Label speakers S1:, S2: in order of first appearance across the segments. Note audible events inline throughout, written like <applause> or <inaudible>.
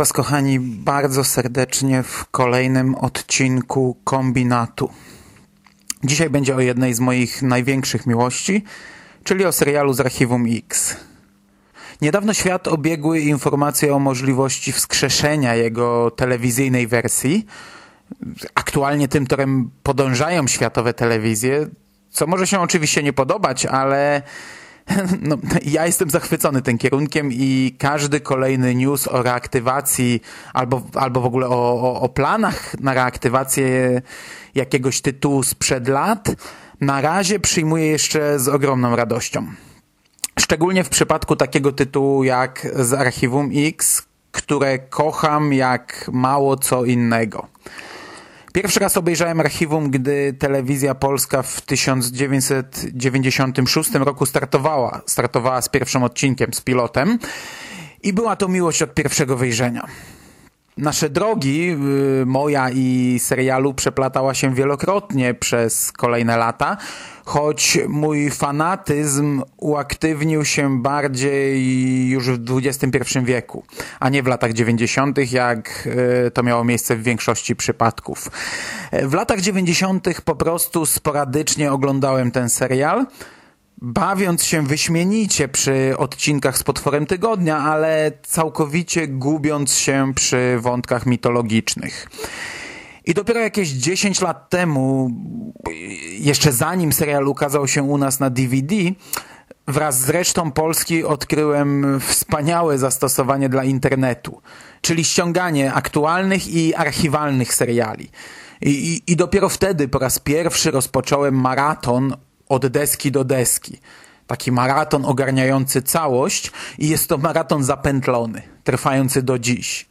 S1: Was, kochani, bardzo serdecznie w kolejnym odcinku Kombinatu. Dzisiaj będzie o jednej z moich największych miłości, czyli o serialu z archiwum X. Niedawno świat obiegły informacje o możliwości wskrzeszenia jego telewizyjnej wersji. Aktualnie tym torem podążają światowe telewizje, co może się oczywiście nie podobać, ale <laughs> no, ja jestem zachwycony tym kierunkiem i każdy kolejny news o reaktywacji albo, albo w ogóle o, o, o planach na reaktywację jakiegoś tytułu sprzed lat na razie przyjmuję jeszcze z ogromną radością. Szczególnie w przypadku takiego tytułu jak z Archiwum X, które kocham jak mało co innego. Pierwszy raz obejrzałem archiwum, gdy telewizja polska w 1996 roku startowała. Startowała z pierwszym odcinkiem, z pilotem. I była to miłość od pierwszego wejrzenia. Nasze drogi, y, moja i serialu, przeplatała się wielokrotnie przez kolejne lata, choć mój fanatyzm uaktywnił się bardziej już w XXI wieku, a nie w latach 90., jak y, to miało miejsce w większości przypadków. W latach 90. po prostu sporadycznie oglądałem ten serial bawiąc się wyśmienicie przy odcinkach z potworem tygodnia, ale całkowicie gubiąc się przy wątkach mitologicznych. I dopiero jakieś 10 lat temu, jeszcze zanim serial ukazał się u nas na DVD, wraz z resztą Polski odkryłem wspaniałe zastosowanie dla internetu, czyli ściąganie aktualnych i archiwalnych seriali. I, i, I dopiero wtedy po raz pierwszy rozpocząłem maraton od deski do deski. Taki maraton ogarniający całość i jest to maraton zapętlony, trwający do dziś.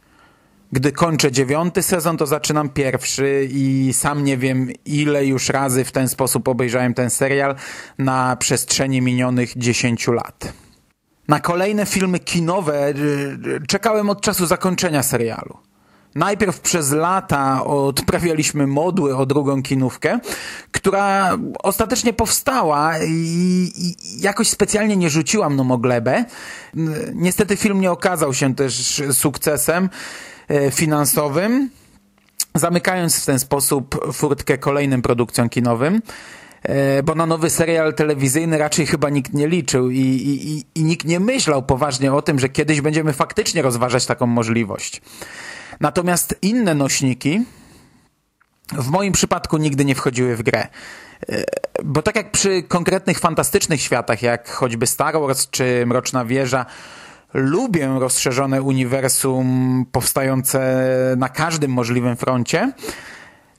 S1: Gdy kończę dziewiąty sezon, to zaczynam pierwszy i sam nie wiem, ile już razy w ten sposób obejrzałem ten serial na przestrzeni minionych dziesięciu lat. Na kolejne filmy kinowe y, y, czekałem od czasu zakończenia serialu. Najpierw przez lata odprawialiśmy modły o drugą kinówkę, która ostatecznie powstała i, i jakoś specjalnie nie rzuciła mną o glebę. Niestety film nie okazał się też sukcesem e, finansowym, zamykając w ten sposób furtkę kolejnym produkcjom kinowym bo na nowy serial telewizyjny raczej chyba nikt nie liczył i, i, i, nikt nie myślał poważnie o tym, że kiedyś będziemy faktycznie rozważać taką możliwość. Natomiast inne nośniki w moim przypadku nigdy nie wchodziły w grę. E, bo tak jak przy konkretnych fantastycznych światach, jak choćby Star Wars czy Mroczna Wieża, lubię rozszerzone uniwersum powstające na każdym możliwym froncie,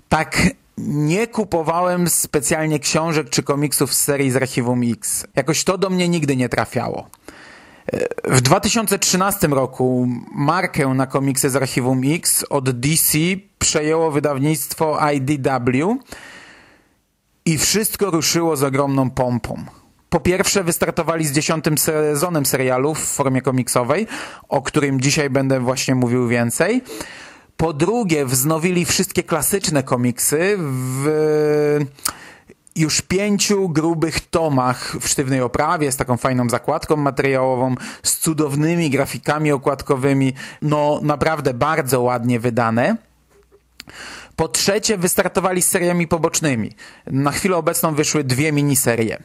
S1: tak nie kupowałem specjalnie książek czy komiksów z serii z Archiwum X. Jakoś to do mnie nigdy nie trafiało. W 2013 roku markę na komiksy z Archiwum X od DC przejęło wydawnictwo IDW i wszystko ruszyło z ogromną pompą. Po pierwsze wystartowali z dziesiątym sezonem serialu w formie komiksowej, o którym dzisiaj będę właśnie mówił więcej. Po drugie wznowili wszystkie klasyczne komiksy w już pięciu grubych tomach w sztywnej oprawie, z taką fajną zakładką materiałową, z cudownymi grafikami okładkowymi, no naprawdę bardzo ładnie wydane. Po trzecie wystartowali z seriami pobocznymi. Na chwilę obecną wyszły dwie miniserie.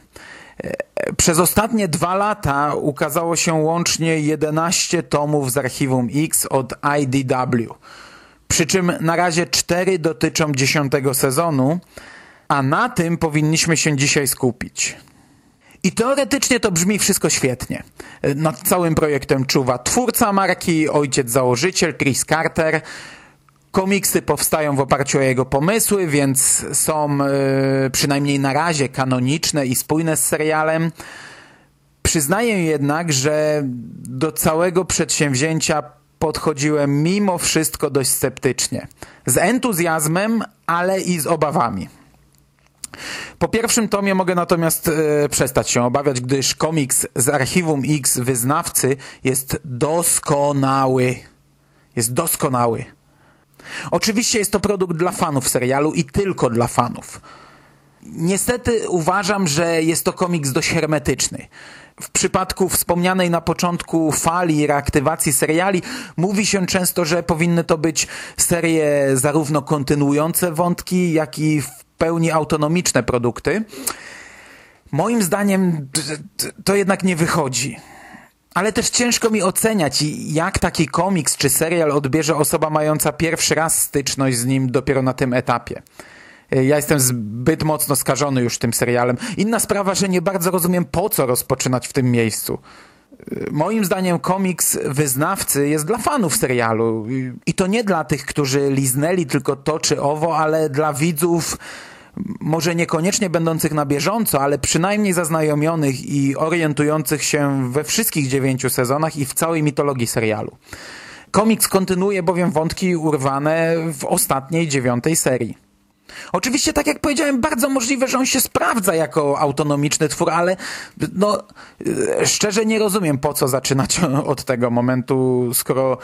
S1: Przez ostatnie dwa lata ukazało się łącznie 11 tomów z archiwum X od IDW. Przy czym na razie cztery dotyczą dziesiątego sezonu, a na tym powinniśmy się dzisiaj skupić. I teoretycznie to brzmi wszystko świetnie. Nad całym projektem czuwa twórca marki, ojciec założyciel Chris Carter. Komiksy powstają w oparciu o jego pomysły, więc są yy, przynajmniej na razie kanoniczne i spójne z serialem. Przyznaję jednak, że do całego przedsięwzięcia podchodziłem mimo wszystko dość sceptycznie. Z entuzjazmem, ale i z obawami. Po pierwszym tomie mogę natomiast e, przestać się obawiać, gdyż komiks z Archiwum X wyznawcy jest doskonały. Jest doskonały. Oczywiście jest to produkt dla fanów serialu i tylko dla fanów. Niestety uważam, że jest to komiks dość hermetyczny. W przypadku wspomnianej na początku fali reaktywacji seriali mówi się często, że powinny to być serie zarówno kontynuujące wątki, jak i w pełni autonomiczne produkty. Moim zdaniem to jednak nie wychodzi. Ale też ciężko mi oceniać, jak taki komiks czy serial odbierze osoba mająca pierwszy raz styczność z nim dopiero na tym etapie. Ja jestem zbyt mocno skażony już tym serialem. Inna sprawa, że nie bardzo rozumiem, po co rozpoczynać w tym miejscu. Moim zdaniem komiks wyznawcy jest dla fanów serialu. I to nie dla tych, którzy liznęli tylko to czy owo, ale dla widzów może niekoniecznie będących na bieżąco, ale przynajmniej zaznajomionych i orientujących się we wszystkich dziewięciu sezonach i w całej mitologii serialu. Komiks kontynuuje bowiem wątki urwane w ostatniej dziewiątej serii. Oczywiście, tak jak powiedziałem, bardzo możliwe, że on się sprawdza jako autonomiczny twór, ale no, szczerze nie rozumiem, po co zaczynać <laughs> od tego momentu, skoro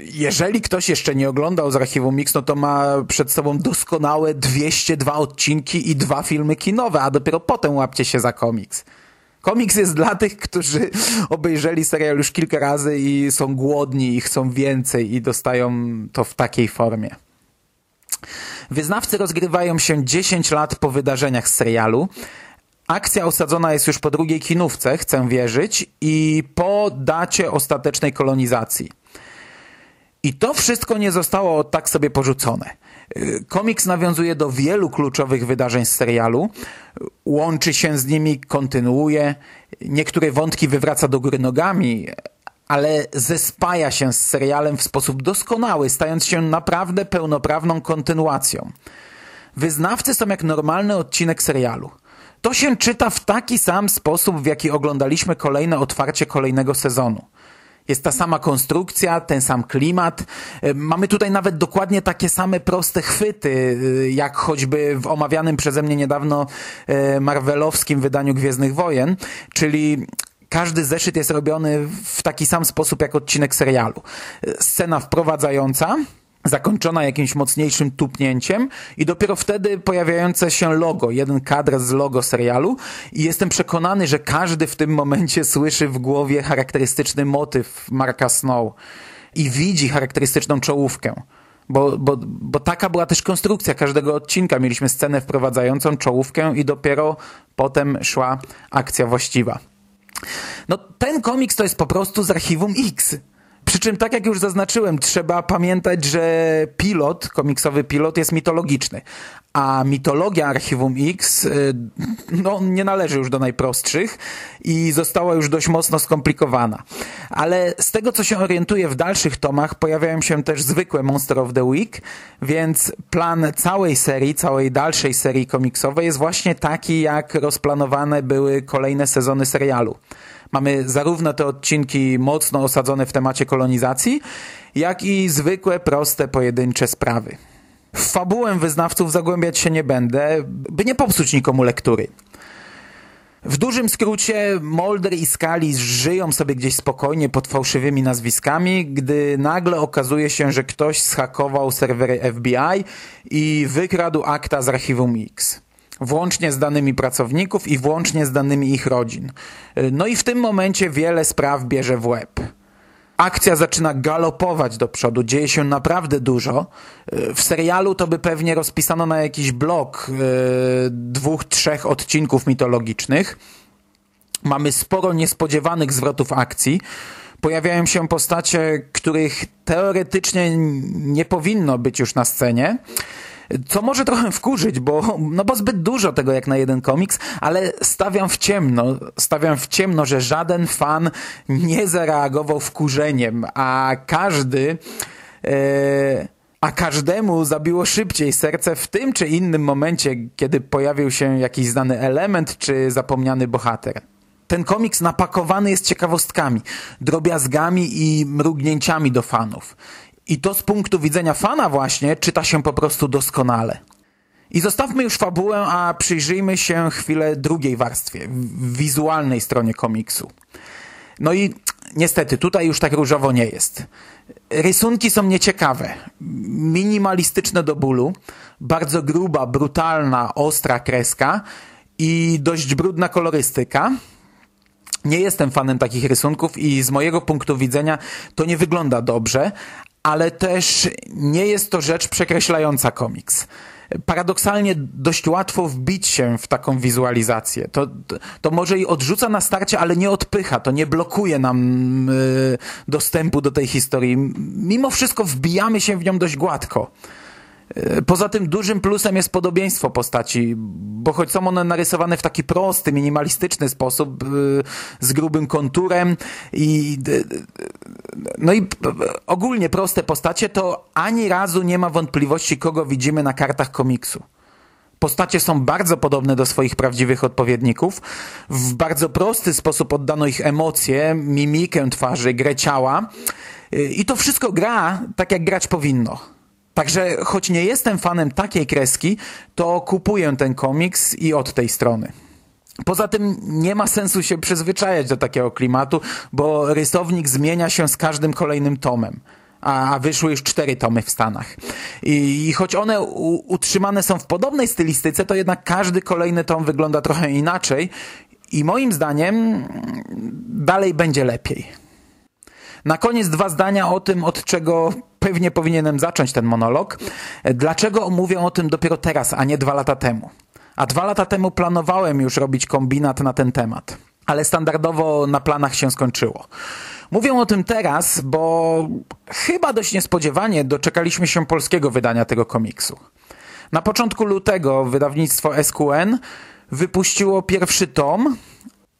S1: jeżeli ktoś jeszcze nie oglądał z archiwum Mix, no to ma przed sobą doskonałe 202 odcinki i dwa filmy kinowe, a dopiero potem łapcie się za komiks. Komiks jest dla <laughs> tych, którzy obejrzeli serial już kilka razy i są głodni i chcą więcej i dostają to w takiej formie. Wyznawcy rozgrywają się 10 lat po wydarzeniach z serialu. Akcja osadzona jest już po drugiej kinówce, chcę wierzyć, i po dacie ostatecznej kolonizacji. I to wszystko nie zostało tak sobie porzucone. Komiks nawiązuje do wielu kluczowych wydarzeń z serialu, łączy się z nimi, kontynuuje, niektóre wątki wywraca do góry nogami, ale zespaja się z serialem w sposób doskonały, stając się naprawdę pełnoprawną kontynuacją. Wyznawcy są jak normalny odcinek serialu. To się czyta w taki sam sposób, w jaki oglądaliśmy kolejne otwarcie kolejnego sezonu. Jest ta sama konstrukcja, ten sam klimat. E, mamy tutaj nawet dokładnie takie same proste chwyty, e, jak choćby w omawianym przeze mnie niedawno e, marvelowskim wydaniu Gwiezdnych Wojen, czyli każdy zeszyt jest robiony w taki sam sposób jak odcinek serialu. Scena wprowadzająca, zakończona jakimś mocniejszym tupnięciem i dopiero wtedy pojawiające się logo, jeden kadr z logo serialu i jestem przekonany, że każdy w tym momencie słyszy w głowie charakterystyczny motyw Marka Snow i widzi charakterystyczną czołówkę. Bo, bo, bo taka była też konstrukcja każdego odcinka. Mieliśmy scenę wprowadzającą czołówkę i dopiero potem szła akcja właściwa. No ten komiks to jest po prostu z archiwum X. Przy czym, tak jak już zaznaczyłem, trzeba pamiętać, że pilot, komiksowy pilot jest mitologiczny, a mitologia Archiwum X y, no, nie należy już do najprostszych i została już dość mocno skomplikowana. Ale z tego, co się orientuję w dalszych tomach, pojawiają się też zwykłe Monster of the Week, więc plan całej serii, całej dalszej serii komiksowej jest właśnie taki, jak rozplanowane były kolejne sezony serialu. Mamy zarówno te odcinki mocno osadzone w temacie kolonizacji, jak i zwykłe, proste, pojedyncze sprawy. W fabułę wyznawców zagłębiać się nie będę, by nie popsuć nikomu lektury. W dużym skrócie Mulder i Scully żyją sobie gdzieś spokojnie pod fałszywymi nazwiskami, gdy nagle okazuje się, że ktoś schakował serwery FBI i wykradł akta z archiwum X włącznie z danymi pracowników i włącznie z danymi ich rodzin. No i w tym momencie wiele spraw bierze w łeb. Akcja zaczyna galopować do przodu, dzieje się naprawdę dużo. W serialu to by pewnie rozpisano na jakiś blok yy, dwóch, trzech odcinków mitologicznych. Mamy sporo niespodziewanych zwrotów akcji. Pojawiają się postacie, których teoretycznie nie powinno być już na scenie. Co może trochę wkurzyć, bo, no bo zbyt dużo tego jak na jeden komiks, ale stawiam w ciemno, stawiam w ciemno, że żaden fan nie zareagował wkurzeniem, a każdy... E, a każdemu zabiło szybciej serce w tym czy innym momencie, kiedy pojawił się jakiś znany element czy zapomniany bohater. Ten komiks napakowany jest ciekawostkami, drobiazgami i mrugnięciami do fanów. I to z punktu widzenia fana właśnie czyta się po prostu doskonale. I zostawmy już fabułę, a przyjrzyjmy się chwilę drugiej warstwie, wizualnej stronie komiksu. No i niestety, tutaj już tak różowo nie jest. Rysunki są nieciekawe, minimalistyczne do bólu, bardzo gruba, brutalna, ostra kreska i dość brudna kolorystyka. Nie jestem fanem takich rysunków i z mojego punktu widzenia to nie wygląda dobrze, ale też nie jest to rzecz przekreślająca komiks paradoksalnie dość łatwo wbić się w taką wizualizację. To, to może i odrzuca na starcie, ale nie odpycha, to nie blokuje nam y, dostępu do tej historii. Mimo wszystko wbijamy się w nią dość gładko. Poza tym dużym plusem jest podobieństwo postaci, bo choć są one narysowane w taki prosty, minimalistyczny sposób, e, z grubym konturem i no i ogólnie proste postacie, to ani razu nie ma wątpliwości, kogo widzimy na kartach komiksu. Postacie są bardzo podobne do swoich prawdziwych odpowiedników. W bardzo prosty sposób oddano ich emocje, mimikę twarzy, grę ciała. E, I to wszystko gra tak, jak grać powinno. Także choć nie jestem fanem takiej kreski, to kupuję ten komiks i od tej strony. Poza tym nie ma sensu się przyzwyczajać do takiego klimatu, bo rysownik zmienia się z każdym kolejnym tomem. A, wyszły już cztery tomy w Stanach. I, i choć one u, utrzymane są w podobnej stylistyce, to jednak każdy kolejny tom wygląda trochę inaczej i moim zdaniem dalej będzie lepiej. Na koniec dwa zdania o tym, od czego pewnie powinienem zacząć ten monolog. Dlaczego mówię o tym dopiero teraz, a nie dwa lata temu? A dwa lata temu planowałem już robić kombinat na ten temat, ale standardowo na planach się skończyło. Mówię o tym teraz, bo chyba dość niespodziewanie doczekaliśmy się polskiego wydania tego komiksu. Na początku lutego wydawnictwo SQN wypuściło pierwszy tom,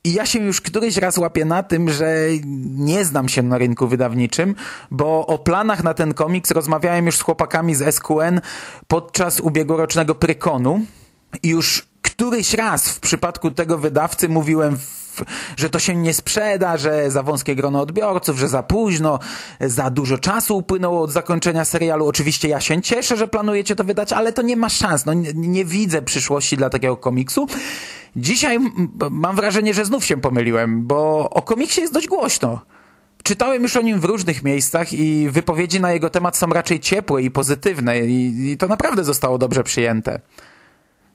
S1: i ja się już któryś raz łapię na tym, że nie znam się na rynku wydawniczym, bo o planach na ten komiks rozmawiałem już z chłopakami z SQN podczas ubiegłorocznego Prykonu i już któryś raz w przypadku tego wydawcy mówiłem że to się nie sprzeda, że za wąskie grono odbiorców, że za późno, za dużo czasu upłynęło od zakończenia serialu. Oczywiście ja się cieszę, że planujecie to wydać, ale to nie ma szans. No, nie, nie widzę przyszłości dla takiego komiksu. Dzisiaj mam wrażenie, że znów się pomyliłem, bo o komiksie jest dość głośno. Czytałem już o nim w różnych miejscach i wypowiedzi na jego temat są raczej ciepłe i pozytywne i, i to naprawdę zostało dobrze przyjęte.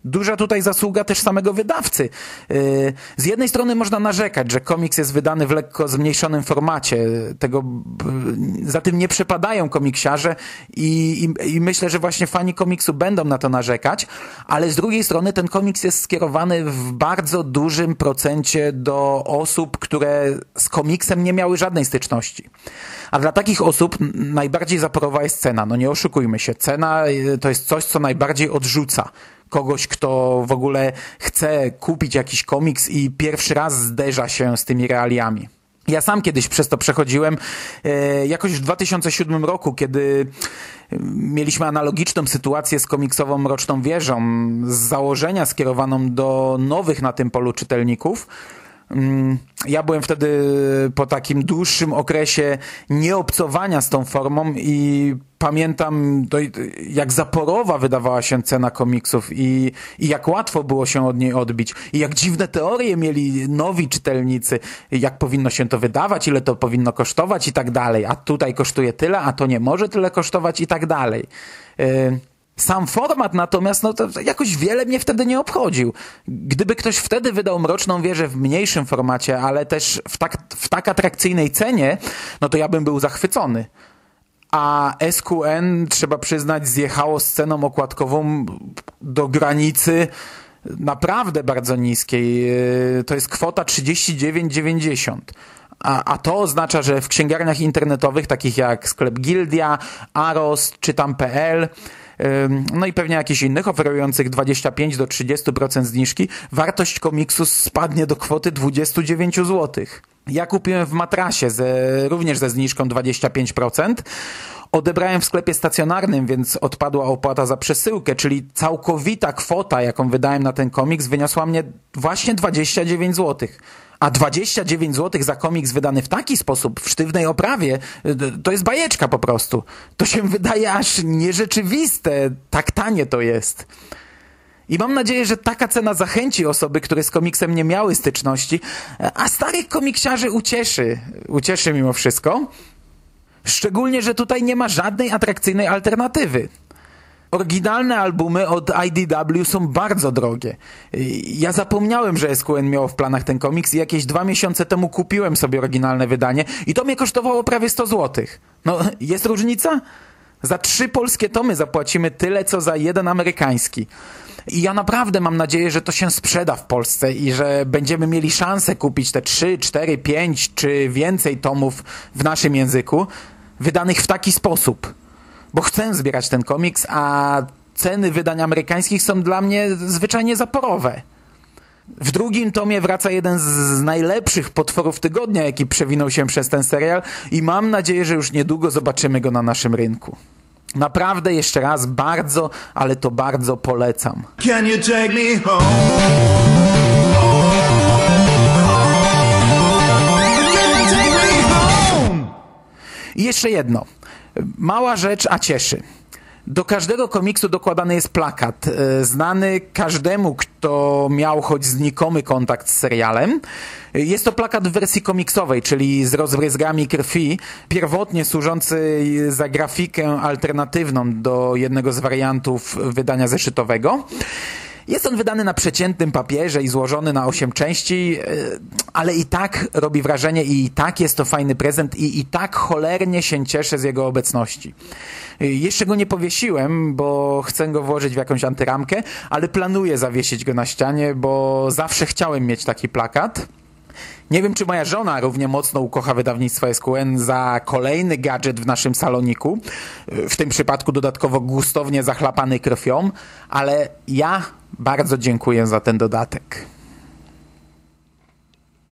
S1: Duża tutaj zasługa też samego wydawcy. Y, z jednej strony można narzekać, że komiks jest wydany w lekko zmniejszonym formacie. Tego, za tym nie przepadają komiksiarze i, i, i, myślę, że właśnie fani komiksu będą na to narzekać, ale z drugiej strony ten komiks jest skierowany w bardzo dużym procencie do osób, które z komiksem nie miały żadnej styczności. A dla takich osób najbardziej zaporowa jest cena. No nie oszukujmy się. Cena y, to jest coś, co najbardziej odrzuca kogoś, kto w ogóle chce kupić jakiś komiks i pierwszy raz zderza się z tymi realiami. Ja sam kiedyś przez to przechodziłem, e, jakoś w 2007 roku, kiedy mieliśmy analogiczną sytuację z komiksową Mroczną Wieżą, z założenia skierowaną do nowych na tym polu czytelników. Mm, ja byłem wtedy po takim dłuższym okresie nieobcowania z tą formą i pamiętam, jak zaporowa wydawała się cena komiksów i, i jak łatwo było się od niej odbić i jak dziwne teorie mieli nowi czytelnicy, jak powinno się to wydawać, ile to powinno kosztować i tak dalej, a tutaj kosztuje tyle, a to nie może tyle kosztować i tak dalej. Y, sam format natomiast, no to jakoś wiele mnie wtedy nie obchodził. Gdyby ktoś wtedy wydał Mroczną Wieżę w mniejszym formacie, ale też w tak, w tak atrakcyjnej cenie, no to ja bym był zachwycony. A SQN, trzeba przyznać, zjechało sceną okładkową do granicy naprawdę bardzo niskiej. To jest kwota 39,90. A, a to oznacza, że w księgarniach internetowych, takich jak sklep Gildia, Aros czy tam.pl, no i pewnie jakichś innych oferujących 25 do 30% zniżki, wartość komiksu spadnie do kwoty 29 zł. Ja kupiłem w matrasie ze, również ze zniżką 25%. Odebrałem w sklepie stacjonarnym, więc odpadła opłata za przesyłkę, czyli całkowita kwota, jaką wydałem na ten komiks, wyniosła mnie właśnie 29 złotych. A 29 zł za komiks wydany w taki sposób, w sztywnej oprawie, to jest bajeczka po prostu. To się wydaje aż nierzeczywiste, tak tanie to jest. I mam nadzieję, że taka cena zachęci osoby, które z komiksem nie miały styczności, a starych komiksiarzy ucieszy. Ucieszy mimo wszystko. Szczególnie, że tutaj nie ma żadnej atrakcyjnej alternatywy. Oryginalne albumy od IDW są bardzo drogie. Ja zapomniałem, że SQN miało w planach ten komiks i jakieś dwa miesiące temu kupiłem sobie oryginalne wydanie i to mnie kosztowało prawie 100 zł. No, <laughs> jest różnica? Za trzy polskie tomy zapłacimy tyle, co za jeden amerykański. I ja naprawdę mam nadzieję, że to się sprzeda w Polsce i że będziemy mieli szansę kupić te 3, 4, 5 czy więcej tomów w naszym języku, wydanych w taki sposób. Bo chcę zbierać ten komiks, a ceny wydań amerykańskich są dla mnie zwyczajnie zaporowe. W drugim tomie wraca jeden z najlepszych potworów tygodnia, jaki przewinął się przez ten serial i mam nadzieję, że już niedługo zobaczymy go na naszym rynku. Naprawdę jeszcze raz bardzo, ale to bardzo polecam. Can you take me home? I jeszcze jedno. Mała rzecz, a cieszy. Do każdego komiksu dokładany jest plakat, e, znany każdemu, kto miał choć znikomy kontakt z serialem. Jest to plakat w wersji komiksowej, czyli z rozbryzgami krwi, pierwotnie służący za grafikę alternatywną do jednego z wariantów wydania zeszytowego. Jest on wydany na przeciętnym papierze i złożony na 8 części, e, ale i tak robi wrażenie i i tak jest to fajny prezent i i tak cholernie się cieszę z jego obecności. E, jeszcze go nie powiesiłem, bo chcę go włożyć w jakąś antyramkę, ale planuję zawiesić go na ścianie, bo zawsze chciałem mieć taki plakat. Nie wiem, czy moja żona równie mocno ukocha wydawnictwo SQN za kolejny gadżet w naszym saloniku, w tym przypadku dodatkowo gustownie zachlapany krwią, ale ja bardzo dziękuję za ten dodatek.